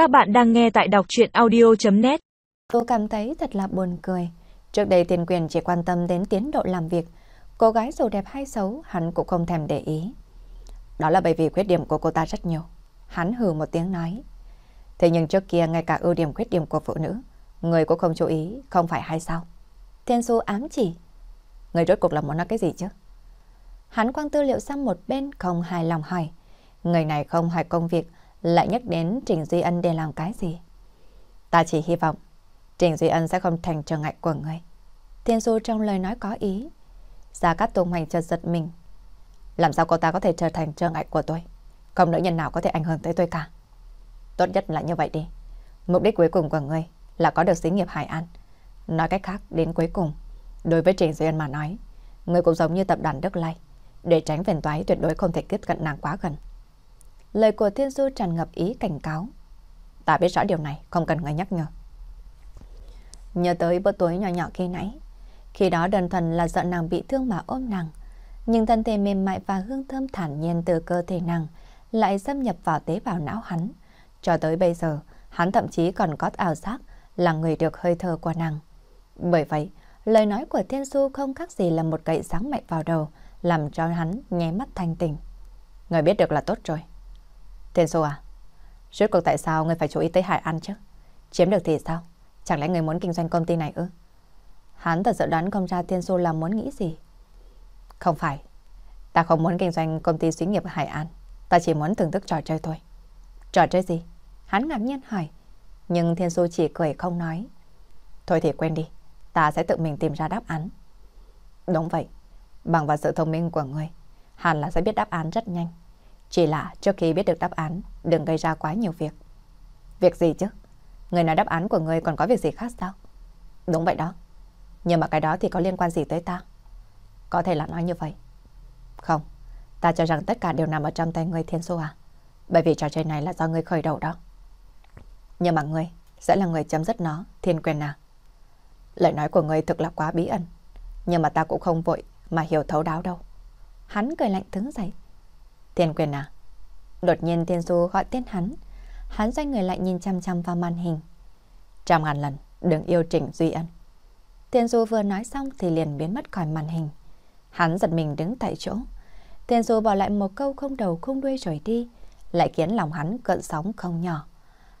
Các bạn đang nghe tại đọc chuyện audio.net Cô cảm thấy thật là buồn cười. Trước đây tiền quyền chỉ quan tâm đến tiến độ làm việc. Cô gái dù đẹp hay xấu, hắn cũng không thèm để ý. Đó là bởi vì khuyết điểm của cô ta rất nhiều. Hắn hừ một tiếng nói. Thế nhưng trước kia ngay cả ưu điểm khuyết điểm của phụ nữ, người cũng không chú ý, không phải hay sao? Thiên su ám chỉ. Người rốt cuộc là muốn nói cái gì chứ? Hắn quăng tư liệu sang một bên không hài lòng hỏi. Người này không hỏi công việc, lại nhắc đến Trình Duy Ân để làm cái gì. Ta chỉ hy vọng Trình Duy Ân sẽ không thành trở ngại của người. Thiên Du trong lời nói có ý. Gia Cát Tùng Hành chợt giật mình. Làm sao cô ta có thể trở thành trở ngại của tôi? Không nữ nhân nào có thể ảnh hưởng tới tôi cả. Tốt nhất là như vậy đi. Mục đích cuối cùng của người là có được xí nghiệp Hải An. Nói cách khác, đến cuối cùng, đối với Trình Duy Ân mà nói, người cũng giống như tập đoàn Đức Lai. Để tránh phiền toái tuyệt đối không thể kết cận nàng quá gần. Lời của Thiên Du tràn ngập ý cảnh cáo. Ta biết rõ điều này, không cần người nhắc nhở. Nhớ tới bữa tối nhỏ nhỏ khi nãy. Khi đó đơn thuần là sợ nàng bị thương mà ôm nàng. Nhưng thân thể mềm mại và hương thơm thản nhiên từ cơ thể nàng lại xâm nhập vào tế bào não hắn. Cho tới bây giờ, hắn thậm chí còn có ảo giác là người được hơi thở của nàng. Bởi vậy, lời nói của Thiên Du không khác gì là một gậy sáng mạnh vào đầu, làm cho hắn nháy mắt thanh tỉnh. Người biết được là tốt rồi. Thiên Sô à, rốt cuộc tại sao người phải chú ý tới Hải An chứ? Chiếm được thì sao? Chẳng lẽ người muốn kinh doanh công ty này ư? Hắn thật sự đoán không ra Thiên Sô là muốn nghĩ gì. Không phải, ta không muốn kinh doanh công ty xí nghiệp Hải An. Ta chỉ muốn thưởng thức trò chơi thôi. Trò chơi gì? Hắn ngạc nhiên hỏi. Nhưng Thiên Sô chỉ cười không nói. Thôi thì quên đi, ta sẽ tự mình tìm ra đáp án. Đúng vậy, bằng vào sự thông minh của người, hẳn là sẽ biết đáp án rất nhanh. Chỉ là trước khi biết được đáp án, đừng gây ra quá nhiều việc. Việc gì chứ? Người nói đáp án của người còn có việc gì khác sao? Đúng vậy đó. Nhưng mà cái đó thì có liên quan gì tới ta? Có thể là nói như vậy. Không, ta cho rằng tất cả đều nằm ở trong tay người thiên su à. Bởi vì trò chơi này là do người khởi đầu đó. Nhưng mà người sẽ là người chấm dứt nó, thiên quyền à. Lời nói của người thực là quá bí ẩn. Nhưng mà ta cũng không vội mà hiểu thấu đáo đâu. Hắn cười lạnh đứng dậy. Thiên quyền à? Đột nhiên Thiên Du gọi tên hắn. Hắn xoay người lại nhìn chăm chăm vào màn hình. Trăm ngàn lần, đừng yêu Trịnh Duy Ân. Thiên Du vừa nói xong thì liền biến mất khỏi màn hình. Hắn giật mình đứng tại chỗ. Thiên Du bỏ lại một câu không đầu không đuôi rồi đi, lại khiến lòng hắn cận sóng không nhỏ.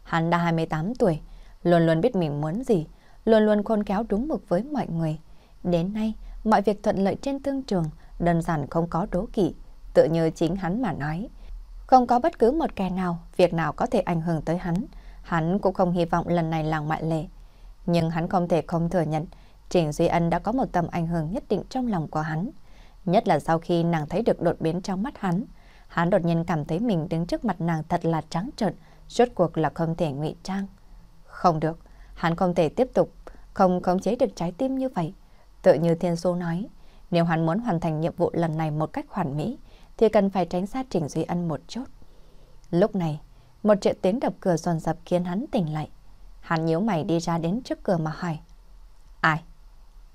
Hắn đã 28 tuổi, luôn luôn biết mình muốn gì, luôn luôn khôn khéo đúng mực với mọi người. Đến nay, mọi việc thuận lợi trên tương trường, đơn giản không có đố kỵ, tự như chính hắn mà nói. Không có bất cứ một kẻ nào, việc nào có thể ảnh hưởng tới hắn. Hắn cũng không hy vọng lần này là ngoại lệ. Nhưng hắn không thể không thừa nhận Trình Duy Ân đã có một tầm ảnh hưởng nhất định trong lòng của hắn. Nhất là sau khi nàng thấy được đột biến trong mắt hắn. Hắn đột nhiên cảm thấy mình đứng trước mặt nàng thật là trắng trợn, rốt cuộc là không thể ngụy trang. Không được, hắn không thể tiếp tục, không khống chế được trái tim như vậy. Tự như Thiên Xu nói, nếu hắn muốn hoàn thành nhiệm vụ lần này một cách hoàn mỹ, thì cần phải tránh xa Trình Duy Ân một chút. Lúc này, một trận tiếng đập cửa dồn dập khiến hắn tỉnh lại. Hắn nhíu mày đi ra đến trước cửa mà hỏi. Ai?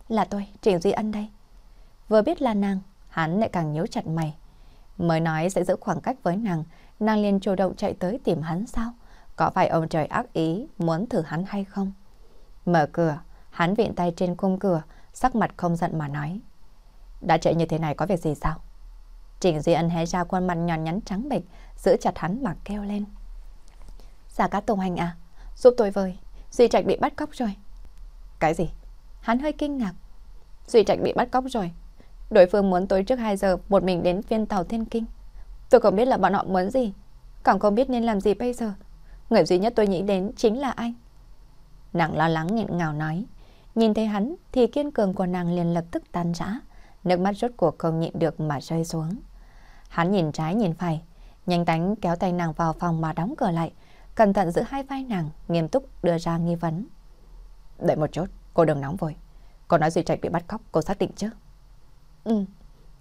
Là tôi, Trình Duy Ân đây. Vừa biết là nàng, hắn lại càng nhíu chặt mày. Mới nói sẽ giữ khoảng cách với nàng, nàng liền chủ động chạy tới tìm hắn sao? Có phải ông trời ác ý muốn thử hắn hay không? Mở cửa, hắn viện tay trên khung cửa, sắc mặt không giận mà nói. Đã chạy như thế này có việc gì sao? Trình Duy Ân hé ra khuôn mặt nhòn nhắn trắng bệch, giữ chặt hắn mà kêu lên. Dạ Giả cá Tùng Hành à, giúp tôi với, Duy Trạch bị bắt cóc rồi. Cái gì? Hắn hơi kinh ngạc. Duy Trạch bị bắt cóc rồi. Đối phương muốn tối trước 2 giờ một mình đến viên tàu Thiên Kinh. Tôi không biết là bọn họ muốn gì, càng không biết nên làm gì bây giờ. Người duy nhất tôi nghĩ đến chính là anh. Nàng lo lắng nghẹn ngào nói. Nhìn thấy hắn thì kiên cường của nàng liền lập tức tan rã. Nước mắt rốt cuộc không nhịn được mà rơi xuống. Hắn nhìn trái nhìn phải, nhanh tánh kéo tay nàng vào phòng mà đóng cửa lại, cẩn thận giữ hai vai nàng, nghiêm túc đưa ra nghi vấn. Đợi một chút, cô đừng nóng vội. Cô nói Duy Trạch bị bắt cóc, cô xác định chứ? Ừ,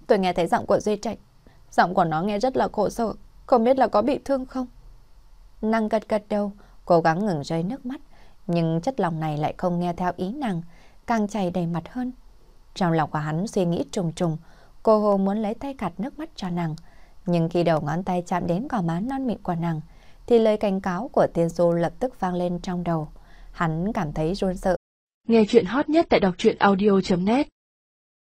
tôi nghe thấy giọng của Duy Trạch. Giọng của nó nghe rất là khổ sở, không biết là có bị thương không? Nàng gật gật đầu, cố gắng ngừng rơi nước mắt, nhưng chất lòng này lại không nghe theo ý nàng, càng chảy đầy mặt hơn. Trong lòng của hắn suy nghĩ trùng trùng, cô Hồ muốn lấy tay gạt nước mắt cho nàng. Nhưng khi đầu ngón tay chạm đến gò má non mịn của nàng, thì lời cảnh cáo của Tiên Du lập tức vang lên trong đầu. Hắn cảm thấy run sợ. Nghe chuyện hot nhất tại đọc truyện audio.net